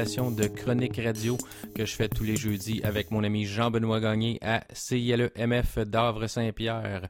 de chroniques radio que je fais tous les jeudis avec mon ami Jean-Benoît Gagné à CILE-MF d'Avre-Saint-Pierre.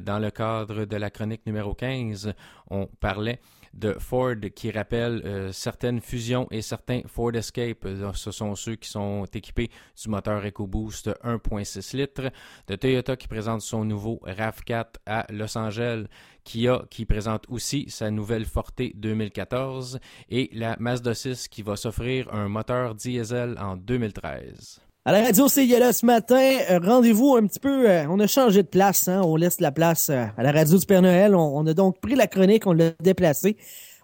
Dans le cadre de la chronique numéro 15, on parlait de Ford qui rappelle euh, certaines fusions et certains Ford Escape. Euh, ce sont ceux qui sont équipés du moteur EcoBoost 1.6 litres. De Toyota qui présente son nouveau RAV4 à Los Angeles. Kia qui présente aussi sa nouvelle Forte 2014 et la Mazda 6 qui va s'offrir un moteur diesel en 2013. À la radio là ce matin, euh, rendez-vous un petit peu, euh, on a changé de place, hein, on laisse la place euh, à la radio du Père Noël, on, a donc pris la chronique, on l'a déplacée.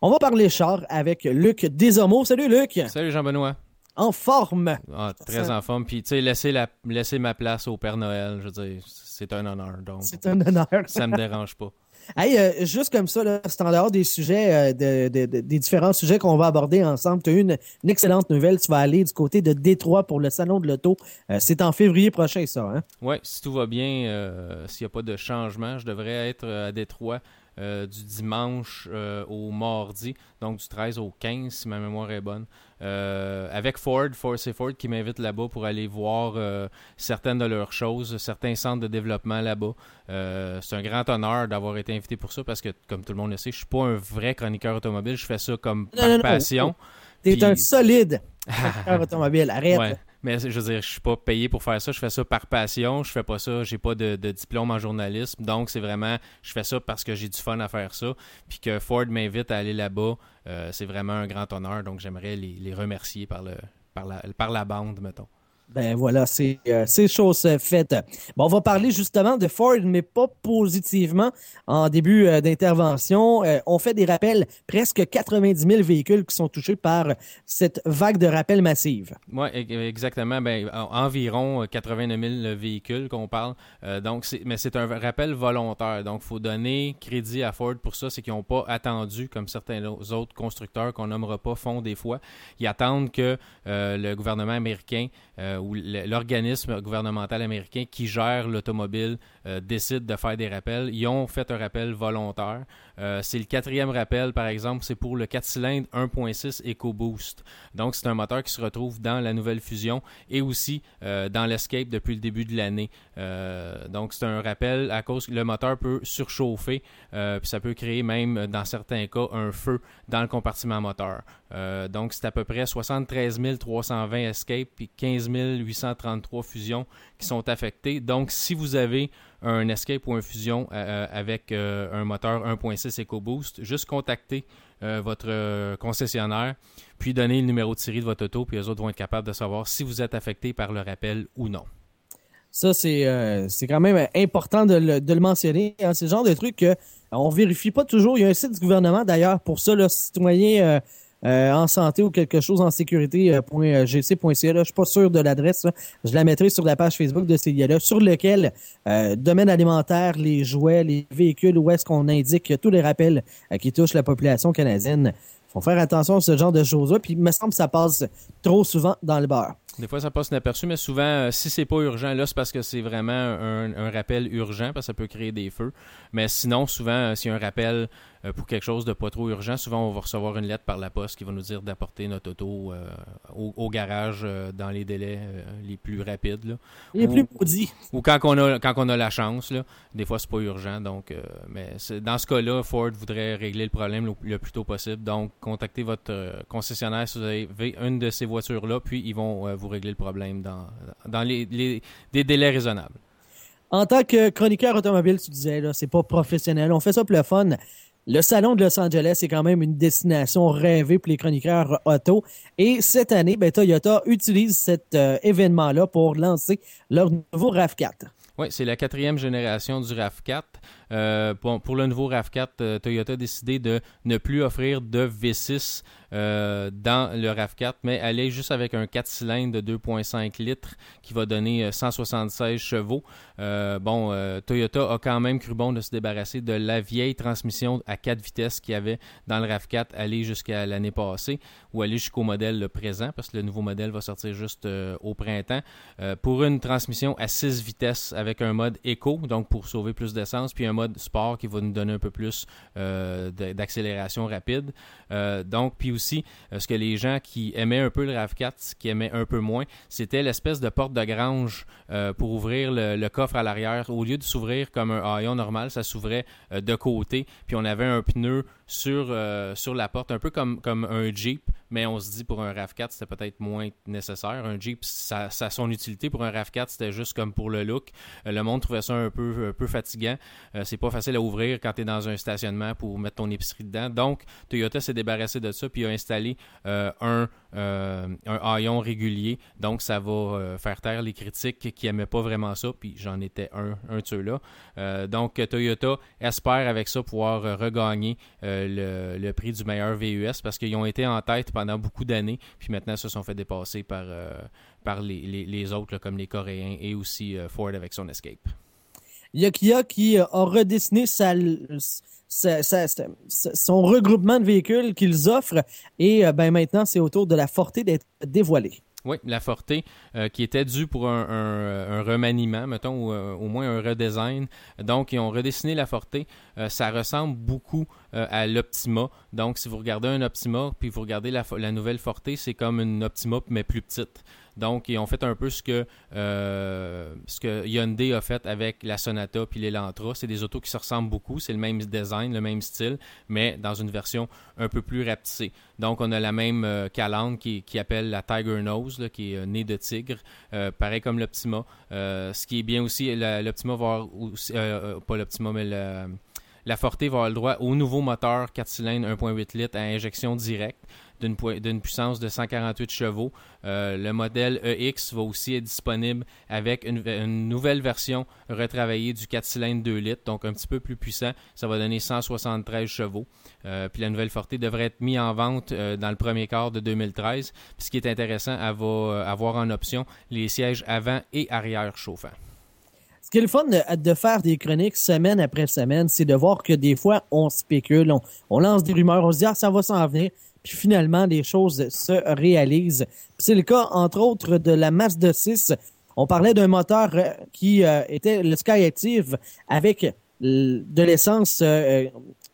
On va parler char avec Luc Desormeaux. Salut Luc! Salut Jean-Benoît! En forme! Ah, très en forme, puis tu sais, laisser, la, laisser ma place au Père Noël, je veux dire, c'est un honneur, donc... C'est un honneur! ça me dérange pas. Hey, euh, juste comme ça, c'est en dehors des sujets, euh, des différents sujets qu'on va aborder ensemble. Tu as une, une, excellente nouvelle. Tu vas aller du côté de Détroit pour le Salon de l'Auto. Euh, c'est en février prochain, ça. Hein? Oui, si tout va bien, s'il n'y a pas de changement, je devrais être à Détroit du dimanche au mardi, donc du 13 au 15, si ma mémoire est bonne. Euh, avec Ford, Ford c'est Ford qui m'invite là-bas pour aller voir euh, certaines de leurs choses, certains centres de développement là-bas. Euh, c'est un grand honneur d'avoir été invité pour ça parce que, comme tout le monde le sait, je suis pas un vrai chroniqueur automobile. Je fais ça comme par passion. T'es un solide chroniqueur automobile. Arrête. Mais je veux dire, je suis pas payé pour faire ça. Je fais ça par passion. Je fais pas ça. J'ai pas de, diplôme en journalisme. Donc, c'est vraiment, je fais ça parce que j'ai du fun à faire ça. Puis que Ford m'invite à aller là-bas, euh, c'est vraiment un grand honneur. Donc, j'aimerais les, remercier par, la bande, mettons. Ben voilà, c'est euh, chose faite. Bon, on va parler justement de Ford, mais pas positivement. En début euh, d'intervention, euh, on fait des rappels, presque 90 000 véhicules qui sont touchés par cette vague de rappels massive. Oui, exactement. Ben, environ 89 000 véhicules qu'on parle. donc, mais c'est un rappel volontaire. Donc, il faut donner crédit à Ford pour ça. C'est qu'ils n'ont pas attendu, comme certains autres constructeurs qu'on nommera pas font des fois. Ils attendent que le gouvernement américain euh, où l'organisme gouvernemental américain qui gère l'automobile euh, décide de faire des rappels. Ils ont fait un rappel volontaire. Euh, c'est le quatrième rappel, par exemple, c'est pour le 4 cylindres 1.6 EcoBoost. Donc, c'est un moteur qui se retrouve dans la nouvelle fusion et aussi dans l'Escape depuis le début de l'année. donc, c'est un rappel à cause que le moteur peut surchauffer, puis ça peut créer même, dans certains cas, un feu dans le compartiment moteur. donc, c'est à peu près 73 320 Escape puis 15 833 fusions qui sont affectées. Donc, si vous avez un Escape ou un Fusion euh, euh, avec euh, un moteur 1.6 EcoBoost, juste contactez votre concessionnaire, puis donnez le numéro de série de votre auto, puis les autres vont être capables de savoir si vous êtes affecté par le rappel ou non. Ça, c'est quand même important de le, mentionner. Hein. C'est le genre de truc qu'on ne vérifie pas toujours. Il y a un site du gouvernement, d'ailleurs, pour ça, le citoyen euh, en santé ou quelque chose en sécurité.gc.ca. Je suis pas sûr de l'adresse. Je la mettrai sur la page Facebook de CILA, sur lequel euh, domaine alimentaire, les jouets, les véhicules, où est-ce qu'on indique tous les rappels euh, qui touchent la population canadienne. faut faire attention à ce genre de choses-là. Puis il me semble que ça passe trop souvent dans le beurre. Des fois, ça passe inaperçu, mais souvent, si c'est pas urgent, là, c'est parce que c'est vraiment un, un, rappel urgent, parce que ça peut créer des feux. Mais sinon, souvent, s'il y a un rappel euh, pour quelque chose de pas trop urgent, souvent on va recevoir une lettre par la poste qui va nous dire d'apporter notre auto euh, au, garage euh, dans les délais les plus rapides. Les plus maudits. Ou quand on a quand on a la chance, là, des fois c'est pas urgent. Donc, mais dans ce cas-là, Ford voudrait régler le problème le, plus tôt possible. Donc, contactez votre concessionnaire si vous avez une de ces voitures-là, puis ils vont vous régler le problème dans, dans les, des délais raisonnables. En tant que chroniqueur automobile, tu disais, là, c'est pas professionnel. On fait ça pour le fun. Le salon de Los Angeles est quand même une destination rêvée pour les chroniqueurs auto. Et cette année, ben, Toyota utilise cet euh, événement-là pour lancer leur nouveau RAV4. Oui, c'est la quatrième génération du RAV4. Euh, pour le nouveau RAV4, euh, Toyota a décidé de ne plus offrir de V6 euh, dans le RAV4, mais aller juste avec un 4 cylindres de 2.5 litres qui va donner 176 euh, chevaux. Bon, Toyota a quand même cru bon de se débarrasser de la vieille transmission à 4 vitesses qu'il y avait dans le RAV4 aller jusqu'à l'année passée ou aller jusqu'au modèle présent parce que le nouveau modèle va sortir juste au printemps pour une transmission à 6 vitesses avec un mode éco, donc pour sauver plus d'essence, puis un mode sport qui va nous donner un peu plus d'accélération rapide. donc, puis aussi, ce que les gens qui aimaient un peu le RAV4, qui aimaient un peu moins, c'était l'espèce de porte de grange pour ouvrir le, coffre à l'arrière. Au lieu de s'ouvrir comme un haillon normal, ça s'ouvrait de côté, puis on avait un pneu sur, la porte, un peu comme un Jeep, mais on se dit pour un RAV4, c'était peut-être moins nécessaire. Un Jeep, ça, a son utilité. Pour un RAV4, c'était juste comme pour le look. Euh, le monde trouvait ça un peu, un peu fatigant. Euh, c'est pas facile à ouvrir quand tu es dans un stationnement pour mettre ton épicerie dedans. Donc, Toyota s'est débarrassé de ça puis a installé euh, un, un haillon régulier. Donc, ça va faire taire les critiques qui n'aimaient pas vraiment ça. Puis j'en étais un, un de ceux-là. donc, Toyota espère avec ça pouvoir regagner le, prix du meilleur VUS parce qu'ils ont été en tête pendant beaucoup d'années, puis maintenant se sont fait dépasser par, euh, les, autres, comme les Coréens et aussi euh, Ford avec son Escape. Il y a Kia qui a redessiné son regroupement de véhicules qu'ils offrent et euh, ben, maintenant c'est au tour de la Forte d'être dévoilée. Oui, la Forte, euh, qui était due pour un, remaniement, mettons, ou euh, au moins un redesign. Donc, ils ont redessiné la Forte. Euh, ça ressemble beaucoup à l'Optima. Donc, si vous regardez un Optima, puis vous regardez la, la nouvelle Forte, c'est comme une Optima, mais plus petite. Donc, ils ont fait un peu ce que, euh, ce que Hyundai a fait avec la Sonata puis l'Elantra. C'est des autos qui se ressemblent beaucoup. C'est le même design, le même style, mais dans une version un peu plus rapetissée. Donc, on a la même euh, calandre qui, appelle la Tiger Nose, qui est euh, nez de tigre, pareil comme l'Optima. ce qui est bien aussi, l'Optima va avoir, pas l'Optima, mais la Forte va avoir le droit au nouveau moteur 4 cylindres 1.8 litres à injection directe d'une puissance de 148 chevaux. Euh, le modèle EX va aussi être disponible avec une, nouvelle version retravaillée du 4 cylindres 2 litres, donc un petit peu plus puissant. Ça va donner 173 chevaux. Euh, puis la nouvelle Forte devrait être mise en vente euh, dans le premier quart de 2013. Puis ce qui est intéressant, elle va avoir en option les sièges avant et arrière chauffants. Ce qui est le fun de, faire des chroniques semaine après semaine, c'est de voir que des fois, on spécule, on, on lance des rumeurs, on se dit, ah, ça va s'en venir puis finalement, les choses se réalisent. C'est le cas, entre autres, de la Mazda 6. On parlait d'un moteur euh, qui euh, était le Skyactiv avec de l'essence euh,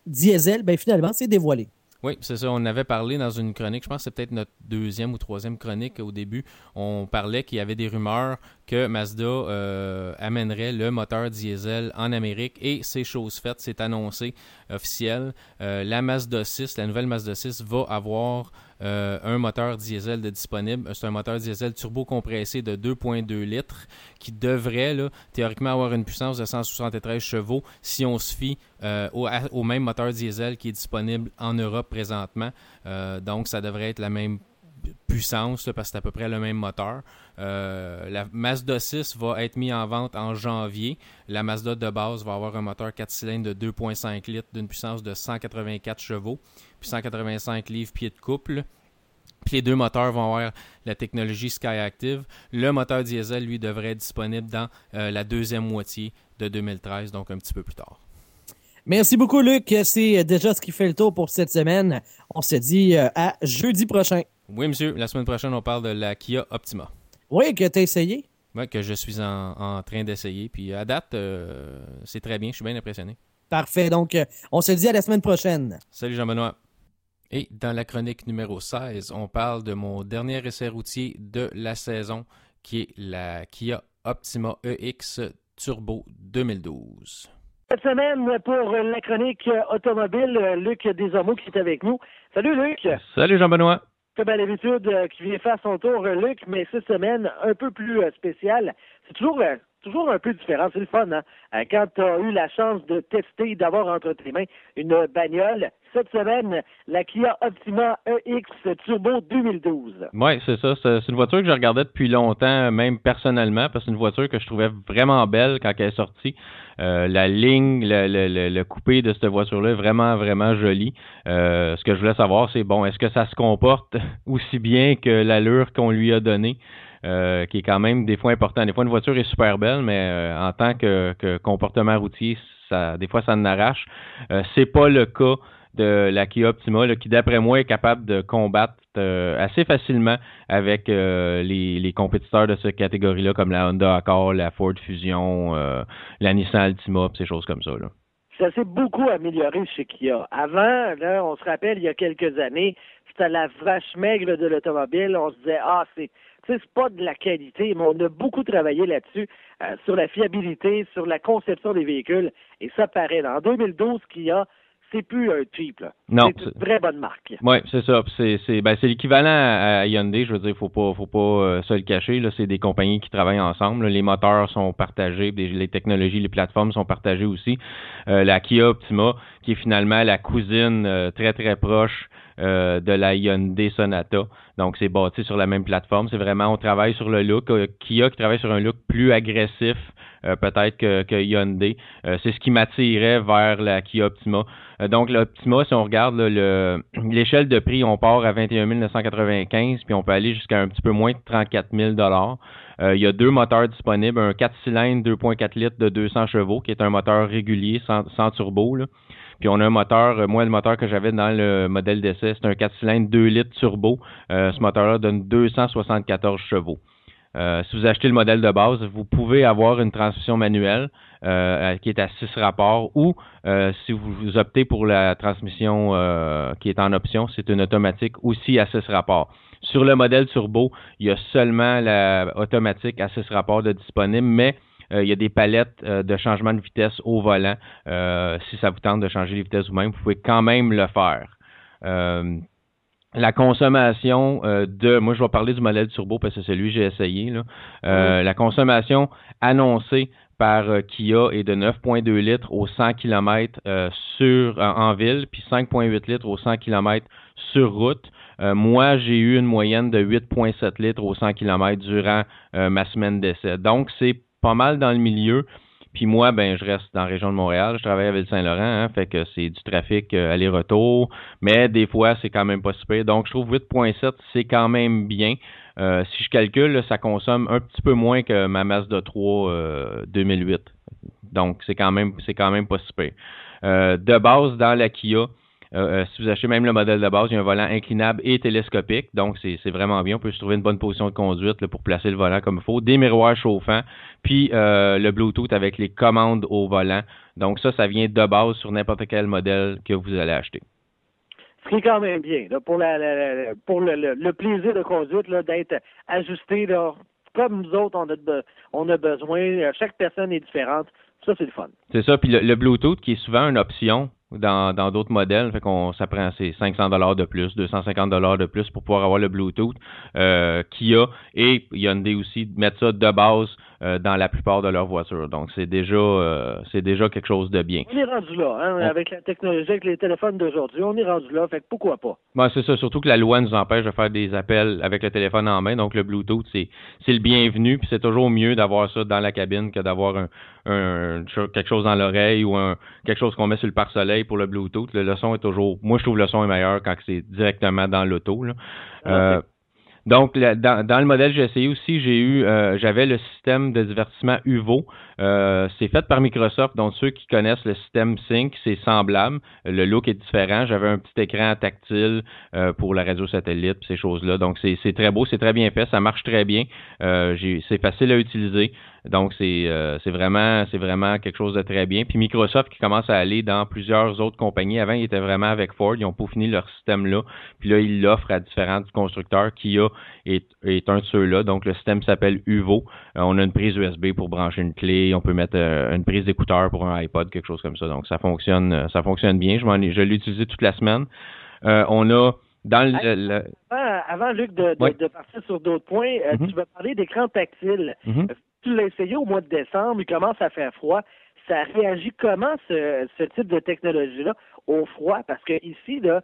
diesel. Ben, finalement, c'est dévoilé. Oui, c'est ça. On avait parlé dans une chronique, je pense que c'est peut-être notre deuxième ou troisième chronique au début. On parlait qu'il y avait des rumeurs que Mazda euh, amènerait le moteur diesel en Amérique et c'est chose faite, c'est annoncé officiel. Euh, la Mazda 6, la nouvelle Mazda 6 va avoir euh, un moteur diesel de disponible. C'est un moteur diesel turbo compressé de 2.2 litres qui devrait théoriquement avoir une puissance de 173 chevaux si on se fie euh, au, même moteur diesel qui est disponible en Europe présentement. Euh, donc ça devrait être la même puissance parce que c'est à peu près le même moteur. La Mazda 6 va être mise en vente en janvier. La Mazda de base va avoir un moteur 4 cylindres de 2.5 litres d'une puissance de 184 chevaux. 185 livres pieds de couple. Puis les deux moteurs vont avoir la technologie SkyActiv. Le moteur diesel, lui, devrait être disponible dans euh, la deuxième moitié de 2013, donc un petit peu plus tard. Merci beaucoup, Luc. C'est déjà ce qui fait le tour pour cette semaine. On se dit euh, à jeudi prochain. Oui, monsieur. La semaine prochaine, on parle de la Kia Optima. Oui, que tu as essayé. Oui, que je suis en, train d'essayer. Puis à date, euh, c'est très bien. Je suis bien impressionné. Parfait. Donc, on se dit à la semaine prochaine. Salut Jean-Benoît. Et dans la chronique numéro 16, on parle de mon dernier essai routier de la saison, qui est la Kia Optima EX Turbo 2012. Cette semaine, pour la chronique automobile, Luc Desormeaux qui est avec nous. Salut Luc. Salut Jean-Benoît. Comme à l'habitude, euh, qui vient faire son tour, Luc, mais cette semaine, un peu plus euh, spéciale. C'est toujours euh, toujours un peu différent. C'est le fun, hein? Quand tu as eu la chance de tester, d'avoir entre tes mains une bagnole, cette semaine, la Kia Optima EX Turbo 2012. Oui, c'est ça. C'est une voiture que je regardais depuis longtemps, même personnellement, parce que c'est une voiture que je trouvais vraiment belle quand elle est sortie. Euh, la ligne, le, le, le, coupé de cette voiture-là est vraiment, vraiment joli. Euh, ce que je voulais savoir, c'est bon, est-ce que ça se comporte aussi bien que l'allure qu'on lui a donnée? Euh, qui est quand même des fois important. Des fois, une voiture est super belle, mais en tant que, comportement routier, ça, des fois, ça en arrache. c'est pas le cas de la Kia Optima, qui d'après moi est capable de combattre euh, assez facilement avec euh, les, compétiteurs de cette catégorie-là, comme la Honda Accord, la Ford Fusion, euh, la Nissan Altima, ces choses comme ça. ça s'est beaucoup amélioré chez Kia. Avant, là, on se rappelle, il y a quelques années, c'était la vache maigre de l'automobile. On se disait, ah, c'est, c'est pas de la qualité, mais on a beaucoup travaillé là-dessus, euh, sur la fiabilité, sur la conception des véhicules, et ça paraît. En 2012, Kia c'est plus un type. Non. C'est une très bonne marque. Oui, c'est ça. C'est, c'est, ben, c'est l'équivalent à Hyundai. Je veux dire, faut pas, faut pas euh, se le cacher. Là, c'est des compagnies qui travaillent ensemble. Les moteurs sont partagés, les technologies, les plateformes sont partagées aussi. Euh, la Kia Optima, qui est finalement la cousine euh, très très proche de la Hyundai Sonata. Donc, c'est bâti sur la même plateforme. C'est vraiment, on travaille sur le look. Kia qui travaille sur un look plus agressif, peut-être que, que Hyundai. c'est ce qui m'attirait vers la Kia Optima. Euh, donc, l'Optima, si on regarde l'échelle de prix, on part à 21 995, puis on peut aller jusqu'à un petit peu moins de 34 000 euh, Il y a deux moteurs disponibles, un 4 cylindres 2.4 litres de 200 chevaux, qui est un moteur régulier sans, turbo. Puis on a un moteur, euh, moi le moteur que j'avais dans le modèle d'essai, c'est un 4 cylindres 2 litres turbo. ce moteur-là donne 274 chevaux. si vous achetez le modèle de base, vous pouvez avoir une transmission manuelle. Euh, qui est à 6 rapports, ou euh, si vous, optez pour la transmission euh, qui est en option, c'est une automatique aussi à 6 rapports. Sur le modèle turbo, il y a seulement la à 6 rapports de disponible, mais il y a des palettes de changement de vitesse au volant. si ça vous tente de changer les vitesses vous-même, vous pouvez quand même le faire. la consommation de, moi je vais parler du modèle turbo parce que c'est celui que j'ai essayé. La consommation annoncée par euh, Kia est de 9,2 litres au 100 km euh, sur, en ville, puis 5,8 litres au 100 km sur route. Euh, moi, j'ai eu une moyenne de 8,7 litres au 100 km durant ma semaine d'essai. Donc, c'est pas mal dans le milieu. Puis moi, ben, je reste dans la région de Montréal. Je travaille à Ville-Saint-Laurent, hein, fait que c'est du trafic aller-retour. Mais des fois, c'est quand même pas super. Donc, je trouve 8.7, c'est quand même bien. Euh, si je calcule, ça consomme un petit peu moins que ma Mazda 3 2008. Donc, c'est quand même c'est quand même pas super. Euh, de base, dans la Kia, euh, si vous achetez même le modèle de base, il y a un volant inclinable et télescopique. Donc, c'est vraiment bien. On peut se trouver une bonne position de conduite pour placer le volant comme il faut. Des miroirs chauffants. Puis le Bluetooth avec les commandes au volant. Donc, ça, ça vient de base sur n'importe quel modèle que vous allez acheter ce qui est quand même bien, pour, la, pour le, plaisir de conduite, d'être ajusté, comme nous autres, on a, on a besoin. Chaque personne est différente. Ça, c'est le fun. C'est ça. Puis le, Bluetooth, qui est souvent une option dans, d'autres modèles, fait qu'on ça prend ces 500 dollars de plus, 250 dollars de plus pour pouvoir avoir le Bluetooth euh, Kia et Hyundai aussi mettre ça de base euh, dans la plupart de leurs voitures. Donc, c'est déjà, euh, c'est déjà quelque chose de bien. On est rendu là, hein, avec la technologie, avec les téléphones d'aujourd'hui, on est rendu là, fait que pourquoi pas? Ben, c'est ça, surtout que la loi nous empêche de faire des appels avec le téléphone en main, donc le Bluetooth, c'est, c'est le bienvenu, puis c'est toujours mieux d'avoir ça dans la cabine que d'avoir un, un quelque chose dans l'oreille ou un, quelque chose qu'on met sur le pare-soleil pour le Bluetooth. Le, son est toujours, moi je trouve le son est meilleur quand c'est directement dans l'auto. Là. Ah, euh, donc, dans, dans, le modèle j'ai essayé aussi, j'ai eu, euh, j'avais le système de divertissement UVO. Euh, c'est fait par Microsoft, donc ceux qui connaissent le système Sync, c'est semblable. Le look est différent. J'avais un petit écran tactile euh, pour la radio satellite, ces choses-là. Donc, c'est très beau, c'est très bien fait, ça marche très bien. c'est facile à utiliser. Donc, c'est vraiment, c'est vraiment quelque chose de très bien. Puis Microsoft qui commence à aller dans plusieurs autres compagnies. Avant, ils étaient vraiment avec Ford. Ils ont peaufiné leur système là. Puis là, ils l'offrent à différents constructeurs. Kia est, est un de ceux-là. Donc, le système s'appelle UVO. on a une prise USB pour brancher une clé on peut mettre euh, une prise d'écouteur pour un iPod, quelque chose comme ça. Donc ça fonctionne, euh, ça fonctionne bien. Je, je l'ai utilisé toute la semaine. Euh, on a dans le, Avant, Luc, de, partir sur d'autres points, mm-hmm. tu vas parler d'écran tactile. Mm-hmm. Tu l'as essayé au mois de décembre, il commence à faire froid. Ça réagit comment ce, type de technologie-là au froid? Parce que ici, là,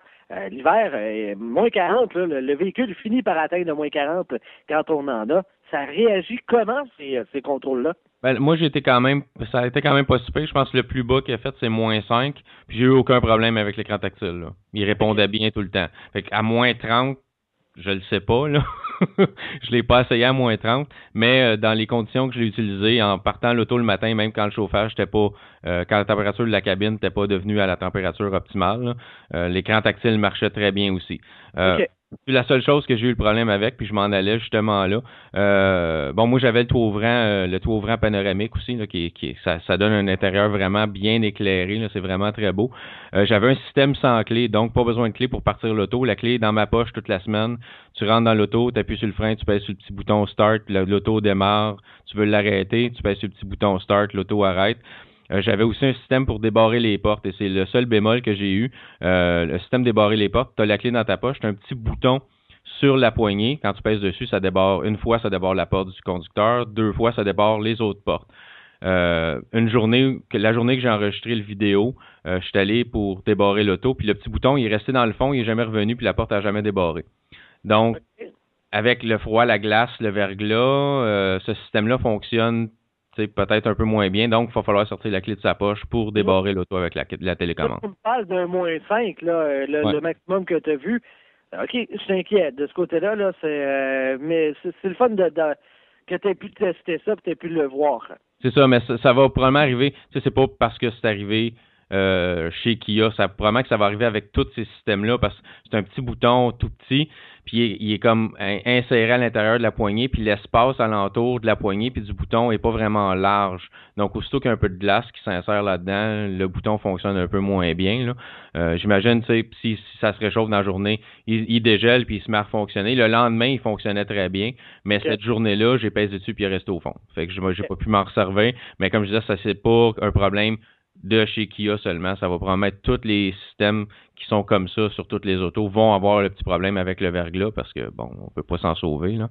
l'hiver, moins 40, le, véhicule finit par atteindre moins 40 quand on en a. Ça réagit comment ces contrôles-là? Ben, moi, j'étais quand même, ça a été quand même pas super. Je pense que le plus bas qu'il a fait, c'est moins 5. Puis j'ai eu aucun problème avec l'écran tactile. Là. Il répondait bien tout le temps. Fait qu'à moins 30, je le sais pas, là. je l'ai pas essayé à moins 30, mais euh, dans les conditions que je l'ai utilisé, en partant l'auto le matin, même quand le chauffage n'était pas, euh, quand la température de la cabine n'était pas devenue à la température optimale, euh, l'écran tactile marchait très bien aussi. C'est la seule chose que j'ai eu le problème avec, puis je m'en allais justement là. Euh, bon, moi j'avais le toit ouvrant, euh, le toit ouvrant panoramique aussi, là, qui, qui ça, ça donne un intérieur vraiment bien éclairé. C'est vraiment très beau. Euh, j'avais un système sans clé, donc pas besoin de clé pour partir l'auto. La clé est dans ma poche toute la semaine. Tu rentres dans l'auto, tu appuies sur le frein, tu pèses sur le petit bouton start, l'auto démarre. Tu veux l'arrêter, tu pèses sur le petit bouton start, l'auto arrête. Euh, j'avais aussi un système pour débarrer les portes et c'est le seul bémol que j'ai eu. Euh, le système débarrer les portes, tu as la clé dans ta poche, tu as un petit bouton sur la poignée. Quand tu pèses dessus, ça débarre une fois, ça débarre la porte du conducteur, deux fois, ça débarre les autres portes. Euh, une journée, la journée que j'ai enregistré le vidéo, je suis allé pour débarrer l'auto, puis le petit bouton, il est resté dans le fond, il est jamais revenu, puis la porte a jamais débarré. Donc, avec le froid, la glace, le verglas, ce système-là fonctionne peut-être un peu moins bien. Donc, il va falloir sortir la clé de sa poche pour débarrer l'auto avec la, la télécommande. On parle d'un moins 5, là, euh, le, maximum que tu as vu. OK, je inquiet. De ce côté-là, là, c'est euh, mais c'est le fun de, que tu aies pu tester ça et tu aies pu le voir. C'est ça, mais ça, va probablement arriver. Tu sais, c'est pas parce que c'est arrivé euh, chez Kia. Ça probablement que ça va arriver avec tous ces systèmes-là parce que c'est un petit bouton tout petit puis il est, comme inséré à l'intérieur de la poignée, puis l'espace alentour de la poignée puis du bouton est pas vraiment large. Donc aussitôt qu'il y a un peu de glace qui s'insère là-dedans, le bouton fonctionne un peu moins bien. Là. Euh, J'imagine, si, si ça se réchauffe dans la journée, il, dégèle puis il se met à fonctionner. Le lendemain, il fonctionnait très bien, mais cette journée-là, j'ai pesé dessus puis il est resté au fond. Fait que j'ai pas pu m'en resservir. Mais comme je disais, ça c'est pas un problème de chez Kia seulement. Ça va probablement tous les systèmes qui sont comme ça sur toutes les autos vont avoir le petit problème avec le verglas parce que bon, on peut pas s'en sauver là.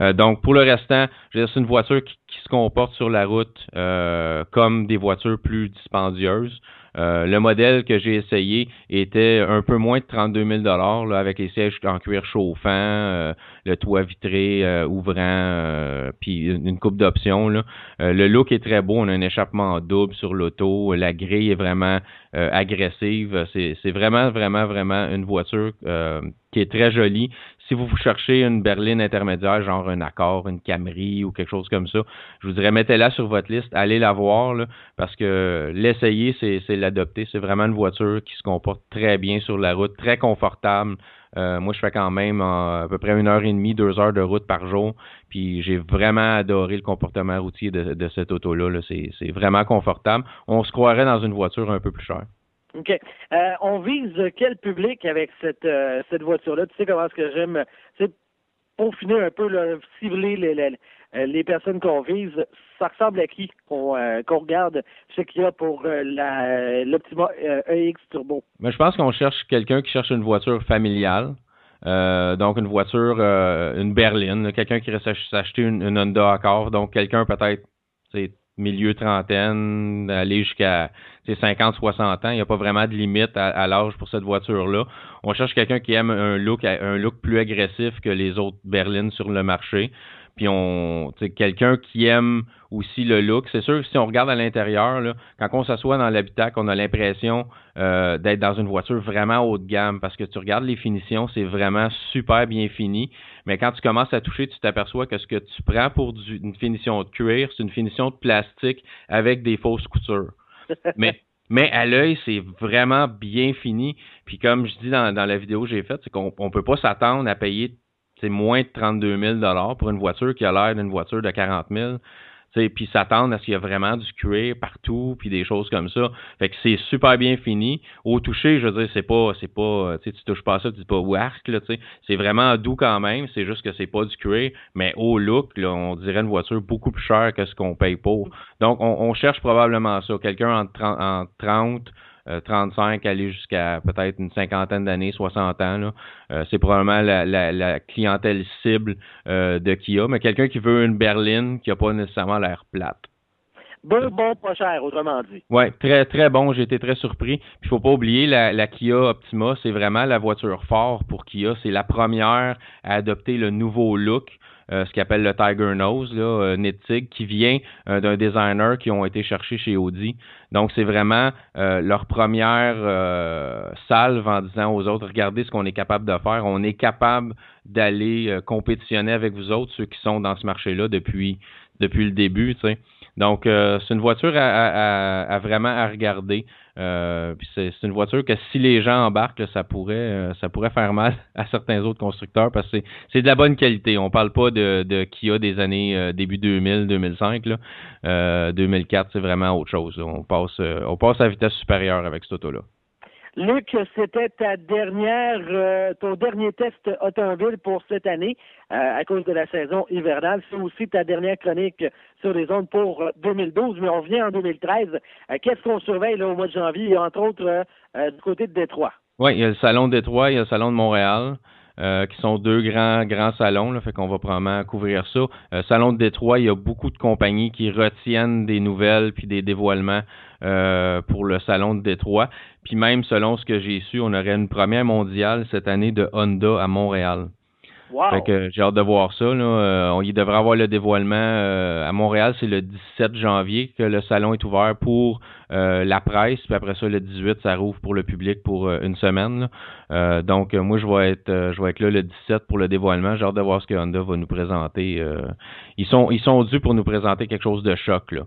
Euh, donc pour le restant, c'est une voiture qui, se comporte sur la route euh, comme des voitures plus dispendieuses. Euh, le modèle que j'ai essayé était un peu moins de 32 000 là, avec les sièges en cuir chauffant, euh, le toit vitré euh, ouvrant, puis une coupe d'options. le look est très beau. On a un échappement double sur l'auto. La grille est vraiment agressive. C'est vraiment, vraiment, vraiment une voiture qui est très jolie si vous cherchez une berline intermédiaire, genre un Accord, une Camry ou quelque chose comme ça, je vous dirais mettez-la sur votre liste, allez la voir, parce que l'essayer, c'est l'adopter. C'est vraiment une voiture qui se comporte très bien sur la route, très confortable. Euh, moi, je fais quand même à peu près une heure et demie, deux heures de route par jour. Puis j'ai vraiment adoré le comportement routier de, de cette auto-là. -là, c'est vraiment confortable. On se croirait dans une voiture un peu plus chère. OK. Euh, on vise quel public avec cette, euh, cette voiture-là? Tu sais comment est-ce que j'aime, pour finir un peu, cibler les, euh, les personnes qu'on vise, ça ressemble à qui qu'on regarde ce qu'il y a pour la l'Optima EX Turbo? Mais je pense qu'on cherche quelqu'un qui cherche une voiture familiale. donc une voiture, une berline, quelqu'un qui reste s'acheter une, une Honda Accord, donc quelqu'un peut-être milieu trentaine, aller jusqu'à 50, 60 ans. Il n'y a pas vraiment de limite à, l'âge pour cette voiture-là. On cherche quelqu'un qui aime un look, un look plus agressif que les autres berlines sur le marché. Puis on, quelqu'un qui aime aussi le look. C'est sûr que si on regarde à l'intérieur, quand on s'assoit dans l'habitacle, on a l'impression euh, d'être dans une voiture vraiment haut de gamme parce que tu regardes les finitions, c'est vraiment super bien fini. Mais quand tu commences à toucher, tu t'aperçois que ce que tu prends pour une finition de cuir, c'est une finition de plastique avec des fausses coutures. mais mais à l'œil, c'est vraiment bien fini. Puis comme je dis dans, dans la vidéo que j'ai faite, c'est qu'on ne peut pas s'attendre à payer moins de 32 000 pour une voiture qui a l'air d'une voiture de 40 000 puis s'attendre à ce qu'il y a vraiment du cuir partout, puis des choses comme ça. Fait que c'est super bien fini. Au toucher, je veux dire, c'est pas, c'est pas, tu touches pas ça, tu dis pas work, là. C'est vraiment doux quand même, c'est juste que c'est pas du cuir, mais au look, là, on dirait une voiture beaucoup plus chère que ce qu'on paye pour. Donc, on, cherche probablement ça. Quelqu'un en, en 30, 35, euh, aller jusqu'à peut-être une cinquantaine d'années, 60 ans. Euh, c'est probablement la, clientèle cible euh, de Kia, mais quelqu'un qui veut une berline qui n'a pas nécessairement l'air plate. Bon, bon, pas cher, autrement dit. Oui, très, très bon. J'ai été très surpris. Il faut pas oublier, la, la Kia Optima, c'est vraiment la voiture fort pour Kia. C'est la première à adopter le nouveau look. Euh, ce qu'ils appelle le Tiger Nose, là, euh, qui vient euh, d'un designer qui ont été cherchés chez Audi. Donc, c'est vraiment leur première salve en disant aux autres, regardez ce qu'on est capable de faire. On est capable d'aller compétitionner avec vous autres, ceux qui sont dans ce marché-là depuis, depuis le début. Donc, c'est une voiture à, à, à, vraiment à regarder. Euh, c'est, une voiture que si les gens embarquent, ça pourrait euh, ça pourrait faire mal à certains autres constructeurs parce que c'est, de la bonne qualité. On parle pas de, de Kia des années euh, début 2000, 2005. Là. 2004, c'est vraiment autre chose. On passe on passe à vitesse supérieure avec cette auto-là. Luc, c'était ta dernière, euh, ton dernier test automobile pour cette année euh, à cause de la saison hivernale. C'est aussi ta dernière chronique sur les ondes pour 2012, mais on vient en 2013. Euh, qu'est-ce qu'on surveille là, au mois de janvier, entre autres du côté de Détroit? Oui, il y a le salon de Détroit, il y a le salon de Montréal. Qui sont deux grands grands salons, là, fait qu'on va probablement couvrir ça. salon de Détroit, il y a beaucoup de compagnies qui retiennent des nouvelles puis des dévoilements euh, pour le salon de Détroit. Puis même selon ce que j'ai su, on aurait une première mondiale cette année de Honda à Montréal. Wow. Fait que j'ai hâte de voir ça. Là. Euh, on y devrait avoir le dévoilement euh, à Montréal, c'est le 17 janvier que le salon est ouvert pour la presse, puis après ça le 18 ça rouvre pour le public pour une semaine. donc moi je vais être je vais être là le 17 pour le dévoilement. J'ai hâte de voir ce que Honda va nous présenter. ils sont ils sont dus pour nous présenter quelque chose de choc là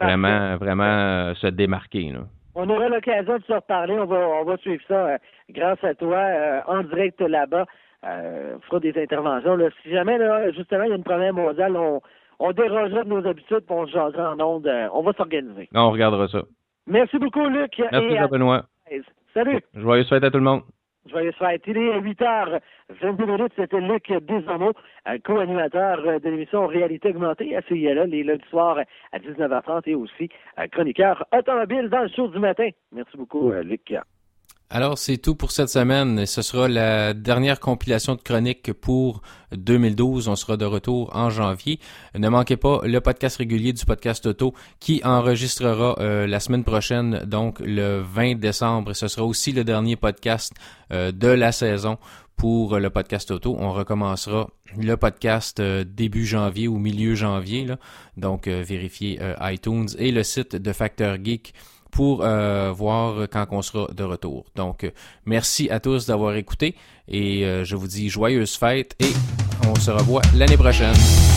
vraiment, vraiment euh, se démarquer. Là. On aura l'occasion de se reparler. On va, on va suivre ça euh, grâce à toi euh, en direct là-bas. Euh, fera des interventions. Là. Si jamais, là, justement, il y a une première mondiale, on, on dérogera de nos habitudes et on se jasera en ondes. on va s'organiser. On regardera ça. Merci beaucoup, Luc. Merci, et Benoît. Salut. Joyeuse fête à tout le monde. Joyeuse fête. Il est 8h22 minutes. C'était Luc Desormeaux, co-animateur de l'émission Réalité augmentée à CILA les lundis soirs à 19h30 et aussi chroniqueur automobile dans le show du matin. Merci beaucoup, euh, Luc. Alors, c'est tout pour cette semaine. Ce sera la dernière compilation de chroniques pour 2012. On sera de retour en janvier. Ne manquez pas le podcast régulier du podcast auto qui enregistrera euh, la semaine prochaine, donc le 20 décembre. Ce sera aussi le dernier podcast euh, de la saison pour le podcast auto. On recommencera le podcast euh, début janvier ou milieu janvier. Donc, vérifiez iTunes et le site de Facteur Geek pour euh, voir quand on sera de retour. Donc, euh, merci à tous d'avoir écouté et euh, je vous dis joyeuses fêtes et on se revoit l'année prochaine.